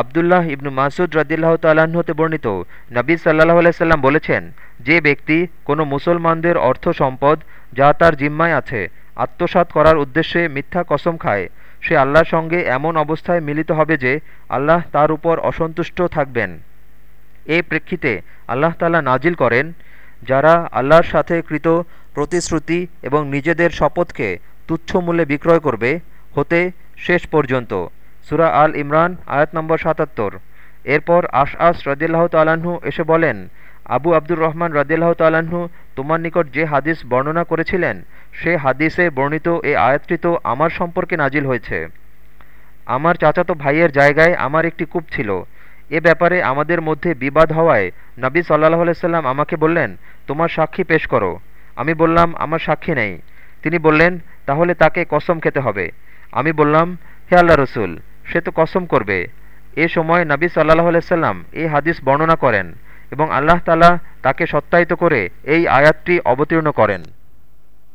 আবদুল্লাহ ইবনু মাসুদ রদিল্লাহ হতে বর্ণিত, নবী সাল্লাহ আলাইসাল্লাম বলেছেন, যে ব্যক্তি কোনো মুসলমানদের অর্থ সম্পদ যা তার জিম্মায় আছে আত্মসাত করার উদ্দেশ্যে মিথ্যা কসম খায়, সে আল্লাহর সঙ্গে এমন অবস্থায় মিলিত হবে যে আল্লাহ তার উপর অসন্তুষ্ট থাকবেন। এ প্রেক্ষিতে আল্লাহ তালা নাজিল করেন, যারা আল্লাহর সাথে কৃত প্রতিশ্রুতি এবং নিজেদের শপথকে তুচ্ছ মূল্যে বিক্রয় করবে, হতে শেষ পর্যন্ত। সুরা আল ইমরান, আয়াত নম্বর সাতাত্তর। এরপর আশ আস রদিল্লাহ তাল্লাহ্ন এসে বলেন, আবু আব্দুর রহমান রদিল্লাহ তাল্লাহ্ন তোমার নিকট যে হাদিস বর্ণনা করেছিলেন, সে হাদিসে বর্ণিত এ আয়াতটি তো আমার সম্পর্কে নাজিল হয়েছে। আমার চাচাতো ভাইয়ের জায়গায় আমার একটি কূপ ছিল। এ ব্যাপারে আমাদের মধ্যে বিবাদ হওয়ায় নবী সাল্লাহ আলাইসাল্লাম আমাকে বললেন, তোমার সাক্ষী পেশ করো। আমি বললাম, আমার সাক্ষী নেই। তিনি বললেন, তাহলে তাকে কসম খেতে হবে। আমি বললাম, হে আল্লাহ রসুল সে তো কসম করবে। এ সময় নাবী সাল্লাহ আলাইসাল্লাম এই হাদিস বর্ণনা করেন এবং আল্লাহ তালা তাকে সত্যায়িত করে এই আয়াতটি অবতীর্ণ করেন।